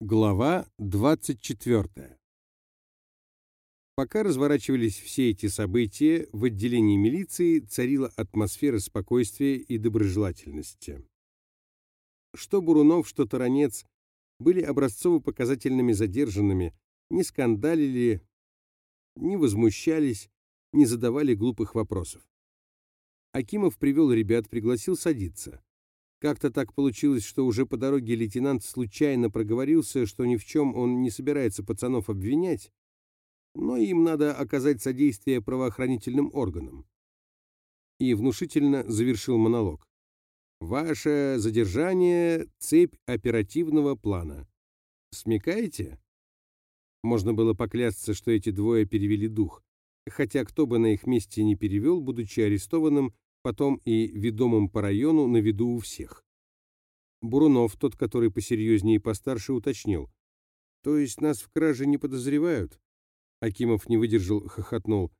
Глава 24. Пока разворачивались все эти события, в отделении милиции царила атмосфера спокойствия и доброжелательности. Что Бурунов, что Таранец были образцово-показательными задержанными, не скандалили, не возмущались, не задавали глупых вопросов. Акимов привел ребят, пригласил садиться. Как-то так получилось, что уже по дороге лейтенант случайно проговорился, что ни в чем он не собирается пацанов обвинять, но им надо оказать содействие правоохранительным органам. И внушительно завершил монолог. «Ваше задержание — цепь оперативного плана. Смекаете?» Можно было поклясться, что эти двое перевели дух, хотя кто бы на их месте не перевел, будучи арестованным, потом и ведомым по району на виду у всех. Бурунов, тот, который посерьезнее и постарше, уточнил. «То есть нас в краже не подозревают?» Акимов не выдержал, хохотнул.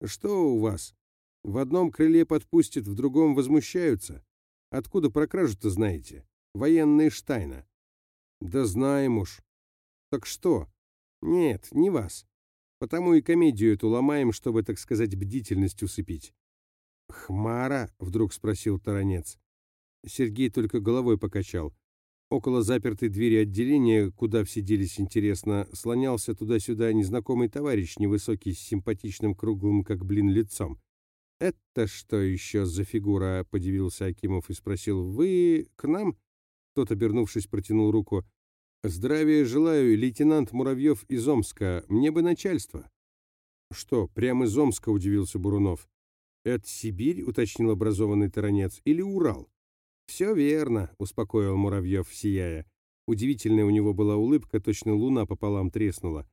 «Что у вас? В одном крыле подпустят, в другом возмущаются. Откуда про кражу-то знаете? Военные Штайна». «Да знаем уж». «Так что?» «Нет, не вас. Потому и комедию эту ломаем, чтобы, так сказать, бдительность усыпить. «Хмара?» — вдруг спросил Таранец. Сергей только головой покачал. Около запертой двери отделения, куда все делись интересно, слонялся туда-сюда незнакомый товарищ, невысокий, с симпатичным круглым, как блин, лицом. «Это что еще за фигура?» — подивился Акимов и спросил. «Вы к нам?» Тот, обернувшись, протянул руку. «Здравия желаю, лейтенант Муравьев из Омска. Мне бы начальство». «Что, прямо из Омска?» — удивился Бурунов. «Это Сибирь?» — уточнил образованный таранец. «Или Урал?» «Все верно», — успокоил Муравьев, сияя. Удивительная у него была улыбка, точно луна пополам треснула.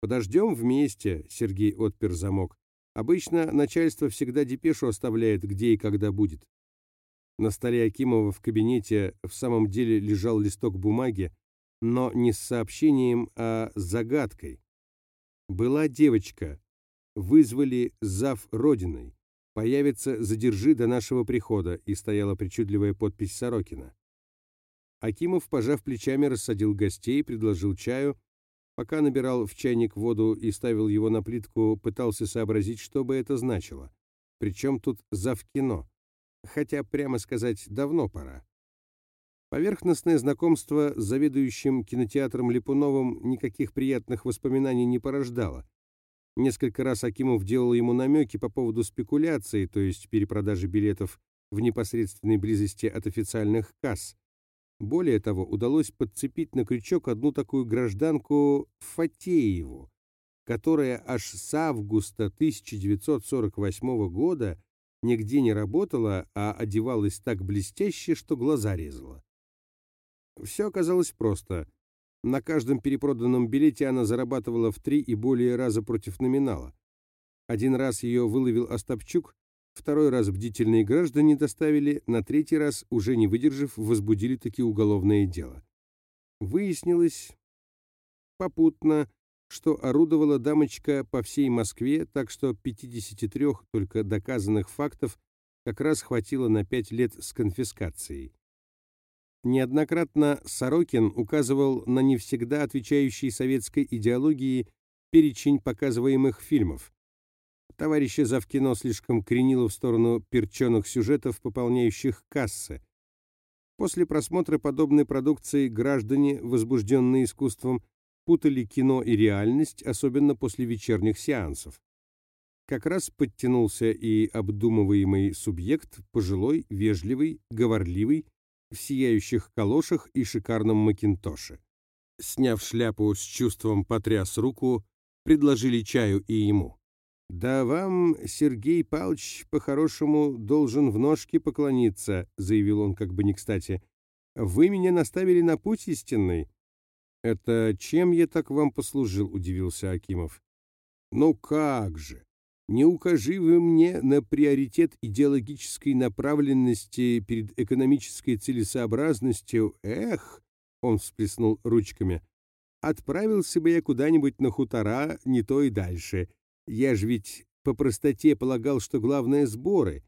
«Подождем вместе», — Сергей отпер замок. «Обычно начальство всегда депешу оставляет, где и когда будет». На столе Акимова в кабинете в самом деле лежал листок бумаги, но не с сообщением, а с загадкой. Была девочка. Вызвали зав Родиной. Появится «Задержи до нашего прихода», и стояла причудливая подпись Сорокина. Акимов, пожав плечами, рассадил гостей, предложил чаю. Пока набирал в чайник воду и ставил его на плитку, пытался сообразить, что бы это значило. Причем тут завкино. Хотя, прямо сказать, давно пора. Поверхностное знакомство с заведующим кинотеатром Липуновым никаких приятных воспоминаний не порождало. Несколько раз Акимов делал ему намеки по поводу спекуляции, то есть перепродажи билетов в непосредственной близости от официальных касс. Более того, удалось подцепить на крючок одну такую гражданку Фатееву, которая аж с августа 1948 года нигде не работала, а одевалась так блестяще, что глаза резала. Все оказалось просто. На каждом перепроданном билете она зарабатывала в три и более раза против номинала. Один раз ее выловил Остапчук, второй раз бдительные граждане доставили, на третий раз, уже не выдержав, возбудили таки уголовное дело. Выяснилось попутно, что орудовала дамочка по всей Москве, так что 53 только доказанных фактов как раз хватило на пять лет с конфискацией. Неоднократно Сорокин указывал на не всегда отвечающий советской идеологии перечень показываемых фильмов. Товарища Завкино слишком кренило в сторону перченых сюжетов, пополняющих кассы. После просмотра подобной продукции граждане, возбужденные искусством, путали кино и реальность, особенно после вечерних сеансов. Как раз подтянулся и обдумываемый субъект, пожилой, вежливый, говорливый, в сияющих калошах и шикарном макинтоше. Сняв шляпу с чувством потряс руку, предложили чаю и ему. «Да вам, Сергей Павлович, по-хорошему должен в ножки поклониться», заявил он как бы не кстати. «Вы меня наставили на путь истинный». «Это чем я так вам послужил?» — удивился Акимов. «Ну как же! Не укажи вы мне на приоритет идеологической направленности перед экономической целесообразностью. Эх, он всплеснул ручками. Отправился бы я куда-нибудь на хутора, не то и дальше. Я ж ведь по простоте полагал, что главное сборы,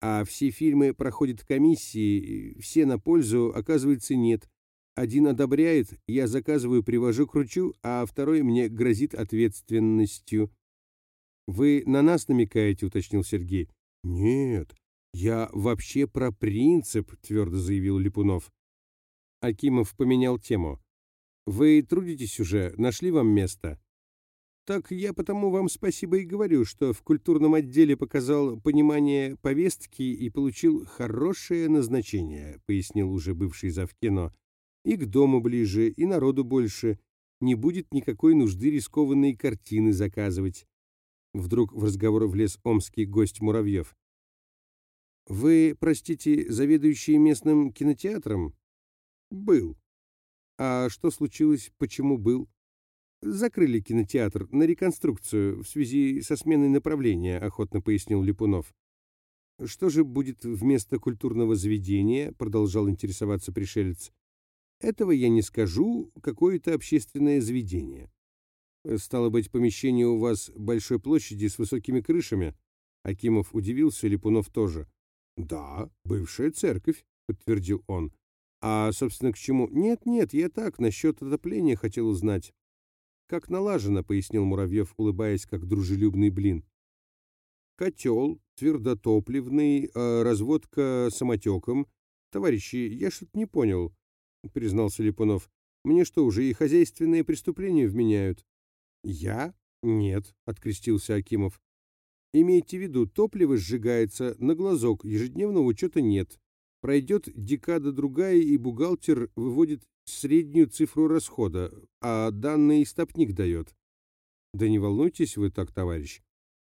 а все фильмы проходят комиссии, все на пользу, оказывается, нет. Один одобряет, я заказываю, привожу, кручу, а второй мне грозит ответственностью. «Вы на нас намекаете?» — уточнил Сергей. «Нет, я вообще про принцип», — твердо заявил Липунов. Акимов поменял тему. «Вы трудитесь уже? Нашли вам место?» «Так я потому вам спасибо и говорю, что в культурном отделе показал понимание повестки и получил хорошее назначение», пояснил уже бывший завкино. «И к дому ближе, и народу больше. Не будет никакой нужды рискованные картины заказывать». Вдруг в разговор влез омский гость Муравьев. «Вы, простите, заведующий местным кинотеатром?» «Был». «А что случилось? Почему был?» «Закрыли кинотеатр на реконструкцию в связи со сменой направления», — охотно пояснил Липунов. «Что же будет вместо культурного заведения?» — продолжал интересоваться пришелец. «Этого я не скажу, какое-то общественное заведение». «Стало быть, помещение у вас большой площади с высокими крышами?» Акимов удивился, Липунов тоже. «Да, бывшая церковь», — подтвердил он. «А, собственно, к чему?» «Нет-нет, я так, насчет отопления хотел узнать». «Как налажено», — пояснил Муравьев, улыбаясь, как дружелюбный блин. «Котел, твердотопливный, э, разводка самотеком. Товарищи, я что-то не понял», — признался Липунов. «Мне что, уже и хозяйственные преступления вменяют?» «Я? Нет», — открестился Акимов. «Имейте в виду, топливо сжигается на глазок, ежедневного учета нет. Пройдет декада-другая, и бухгалтер выводит среднюю цифру расхода, а данные истопник дает». «Да не волнуйтесь вы так, товарищ.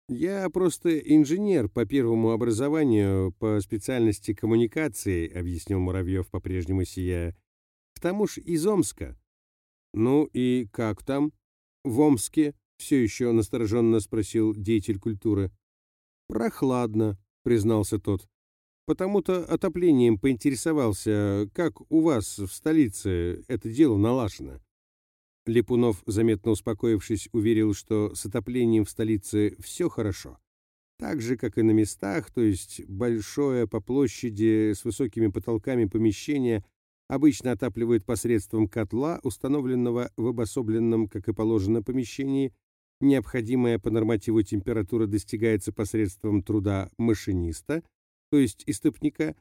Я просто инженер по первому образованию, по специальности коммуникации», объяснил Муравьев, по-прежнему сияя. «К тому ж из Омска». «Ну и как там?» В Омске?» — все еще настороженно спросил деятель культуры. «Прохладно», — признался тот. «Потому-то отоплением поинтересовался, как у вас в столице это дело налажено». Липунов, заметно успокоившись, уверил, что с отоплением в столице все хорошо. Так же, как и на местах, то есть большое по площади с высокими потолками помещение обычно отапливают посредством котла, установленного в обособленном, как и положено, помещении. Необходимая по нормативу температура достигается посредством труда машиниста, то есть истопника,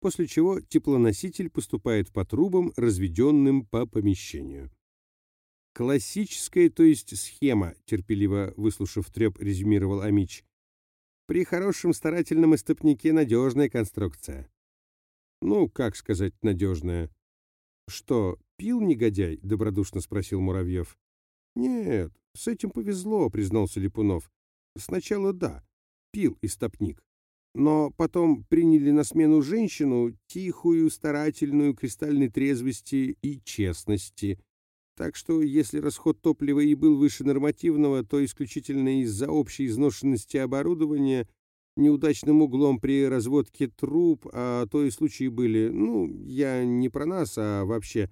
после чего теплоноситель поступает по трубам, разведенным по помещению. Классическая, то есть схема, терпеливо выслушав треп, резюмировал Амич. При хорошем старательном истопнике надежная конструкция. Ну, как сказать, надежная. Что, пил негодяй? Добродушно спросил Муравьев. Нет, с этим повезло, признался Липунов. Сначала да, пил истопник. Но потом приняли на смену женщину, тихую, старательную, кристальной трезвости и честности. Так что, если расход топлива и был выше нормативного, то исключительно из-за общей изношенности оборудования неудачным углом при разводке труб, а то и случаи были, ну, я не про нас, а вообще.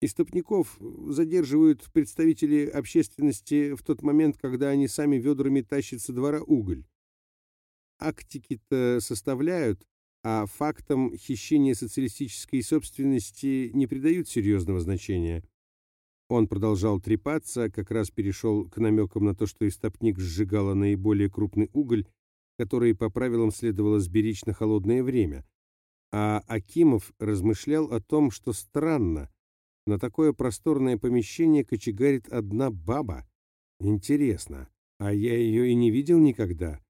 Истопников задерживают представители общественности в тот момент, когда они сами ведрами тащат со двора уголь. Актики-то составляют, а фактам хищения социалистической собственности не придают серьезного значения. Он продолжал трепаться, как раз перешел к намекам на то, что истопник сжигала наиболее крупный уголь, которые по правилам следовало сберечь на холодное время. А Акимов размышлял о том, что странно, на такое просторное помещение кочегарит одна баба. Интересно, а я ее и не видел никогда.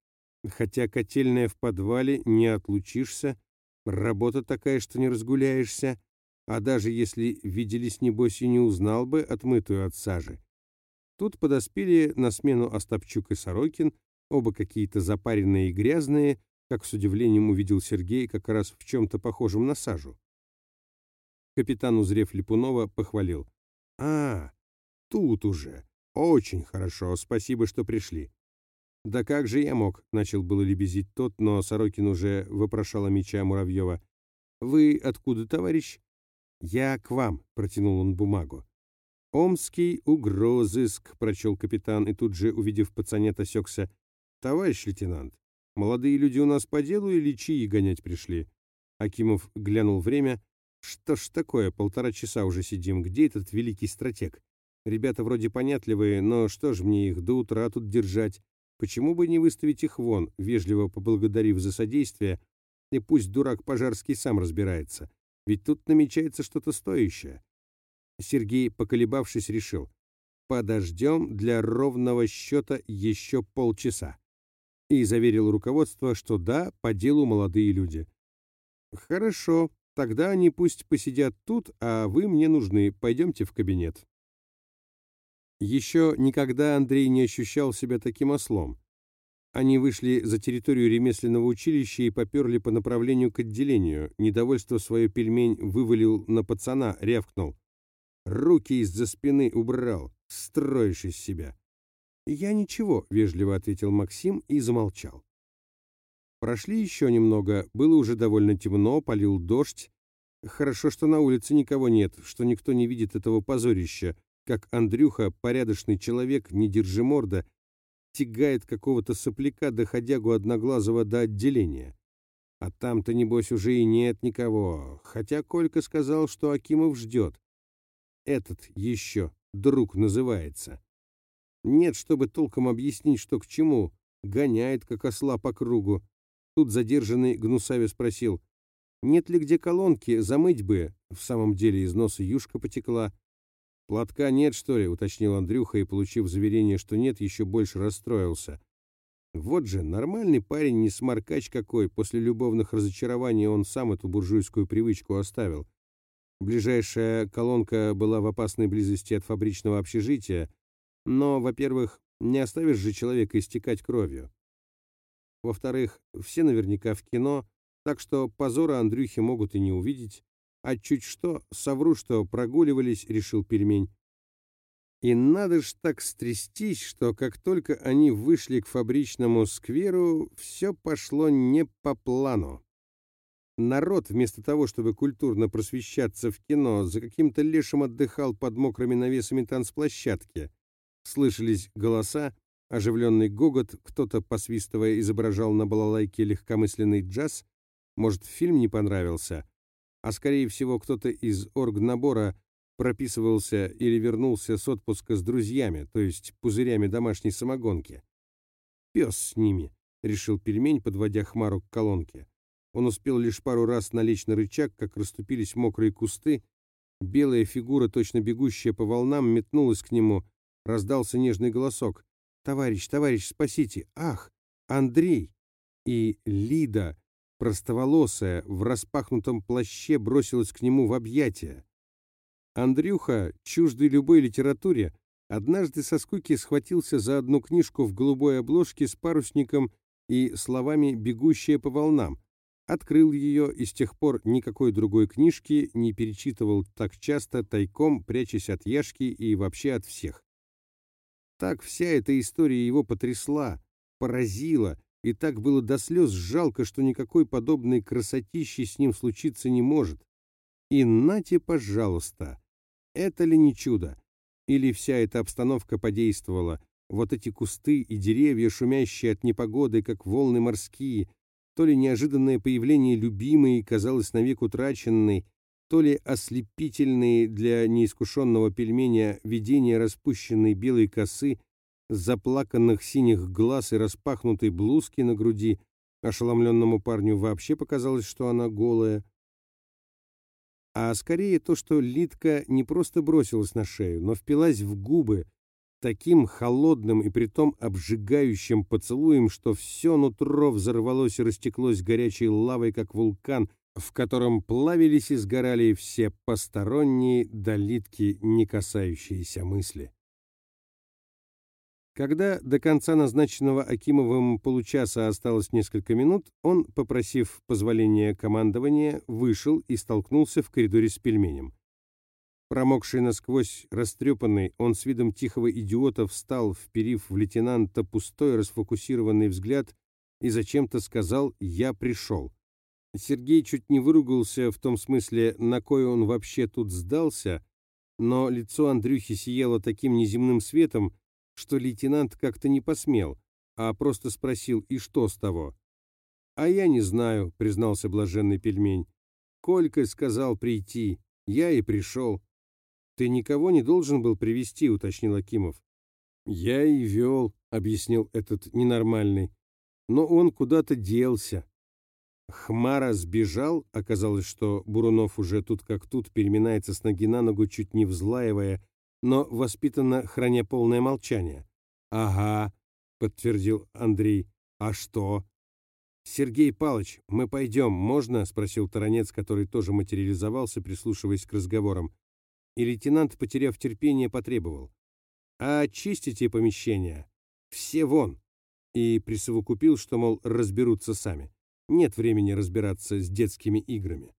Хотя котельная в подвале, не отлучишься, работа такая, что не разгуляешься, а даже если виделись, небось, и не узнал бы отмытую от сажи. Тут подоспели на смену Остапчук и Сорокин, Оба какие-то запаренные и грязные, как с удивлением увидел Сергей, как раз в чем-то похожем на сажу. Капитан, узрев Липунова, похвалил. «А, тут уже. Очень хорошо. Спасибо, что пришли». «Да как же я мог?» — начал было лебезить тот, но Сорокин уже вопрошал о меча Муравьева. «Вы откуда, товарищ?» «Я к вам», — протянул он бумагу. «Омский угрозыск», — прочел капитан, и тут же, увидев пацанет, осекся. «Товарищ лейтенант, молодые люди у нас по делу или чьи гонять пришли?» Акимов глянул время. Что ж такое, полтора часа уже сидим, где этот великий стратег? Ребята вроде понятливые, но что ж мне их до утра тут держать? Почему бы не выставить их вон, вежливо поблагодарив за содействие, и пусть дурак Пожарский сам разбирается, ведь тут намечается что-то стоящее. Сергей, поколебавшись, решил, подождем для ровного счета еще полчаса. И заверил руководство, что да, по делу молодые люди. Хорошо, тогда они пусть посидят тут, а вы мне нужны, пойдемте в кабинет. Еще никогда Андрей не ощущал себя таким ослом. Они вышли за территорию ремесленного училища и поперли по направлению к отделению. Недовольство свое пельмень вывалил на пацана, рявкнул. Руки из-за спины убрал. Строишь из себя. «Я ничего», — вежливо ответил Максим и замолчал. Прошли еще немного, было уже довольно темно, полил дождь. Хорошо, что на улице никого нет, что никто не видит этого позорища, как Андрюха, порядочный человек, не держи морда, тягает какого-то сопляка, доходягу одноглазого до отделения. А там-то, небось, уже и нет никого, хотя Колька сказал, что Акимов ждет. Этот еще друг называется. Нет, чтобы толком объяснить, что к чему, гоняет, как осла по кругу. Тут задержанный гнусаве спросил, нет ли где колонки, замыть бы. В самом деле из носа юшка потекла. «Платка нет, что ли?» — уточнил Андрюха и, получив заверение, что нет, еще больше расстроился. Вот же, нормальный парень, не сморкач какой, после любовных разочарований он сам эту буржуйскую привычку оставил. Ближайшая колонка была в опасной близости от фабричного общежития, но, во-первых, не оставишь же человека истекать кровью. Во-вторых, все наверняка в кино, так что позора Андрюхи могут и не увидеть. А чуть что, совру, что прогуливались, решил пельмень. И надо ж так стрястись, что как только они вышли к фабричному скверу, все пошло не по плану. Народ, вместо того, чтобы культурно просвещаться в кино, за каким-то лешим отдыхал под мокрыми навесами танцплощадки. Слышались голоса, оживленный гогот, кто-то, посвистывая, изображал на балалайке легкомысленный джаз. Может, фильм не понравился? а скорее всего кто-то из оргнабора прописывался или вернулся с отпуска с друзьями, то есть пузырями домашней самогонки. «Пес с ними», — решил пельмень, подводя Хмару к колонке. Он успел лишь пару раз налечь на рычаг, как расступились мокрые кусты. Белая фигура, точно бегущая по волнам, метнулась к нему. Раздался нежный голосок. «Товарищ, товарищ, спасите! Ах, Андрей!» И Лида, простоволосая, в распахнутом плаще бросилась к нему в объятия. Андрюха, чуждый любой литературе, однажды со скуки схватился за одну книжку в голубой обложке с парусником и словами «бегущая по волнам», открыл ее и с тех пор никакой другой книжки не перечитывал так часто, тайком, прячась от Яшки и вообще от всех. Так вся эта история его потрясла, поразила, и так было до слез жалко, что никакой подобной красотищи с ним случиться не может. И нате, пожалуйста, это ли не чудо? Или вся эта обстановка подействовала? Вот эти кусты и деревья, шумящие от непогоды, как волны морские, то ли неожиданное появление любимой казалось навек утраченной, то ли ослепительные для неискушенного пельменя видения распущенной белой косы — заплаканных синих глаз и распахнутой блузки на груди. Ошеломленному парню вообще показалось, что она голая. А скорее то, что Литка не просто бросилась на шею, но впилась в губы таким холодным и притом обжигающим поцелуем, что все нутро взорвалось и растеклось горячей лавой, как вулкан, в котором плавились и сгорали все посторонние до Литки не касающиеся мысли. Когда до конца назначенного Акимовым получаса осталось несколько минут, он, попросив позволения командования, вышел и столкнулся в коридоре с пельменем. Промокший насквозь, растрепанный, он с видом тихого идиота встал, вперив в лейтенанта пустой расфокусированный взгляд и зачем-то сказал «Я пришел». Сергей чуть не выругался в том смысле, на кой он вообще тут сдался, но лицо Андрюхи сияло таким неземным светом, что лейтенант как-то не посмел, а просто спросил, и что с того? «А я не знаю», — признался блаженный пельмень. Колька сказал прийти. Я и пришел. Ты никого не должен был привести, уточнил Акимов. Я и вел, объяснил этот ненормальный. Но он куда-то делся. Хмара сбежал, оказалось, что Бурунов уже тут как тут переминается с ноги на ногу, чуть не взлаивая, но воспитанно храня полное молчание. «Ага», — подтвердил Андрей. «А что?» «Сергей Палыч, мы пойдем, можно?» — спросил Таранец, который тоже материализовался, прислушиваясь к разговорам. И лейтенант, потеряв терпение, потребовал. «А очистите помещение. Все вон!» И присовокупил, что, мол, разберутся сами. Нет времени разбираться с детскими играми.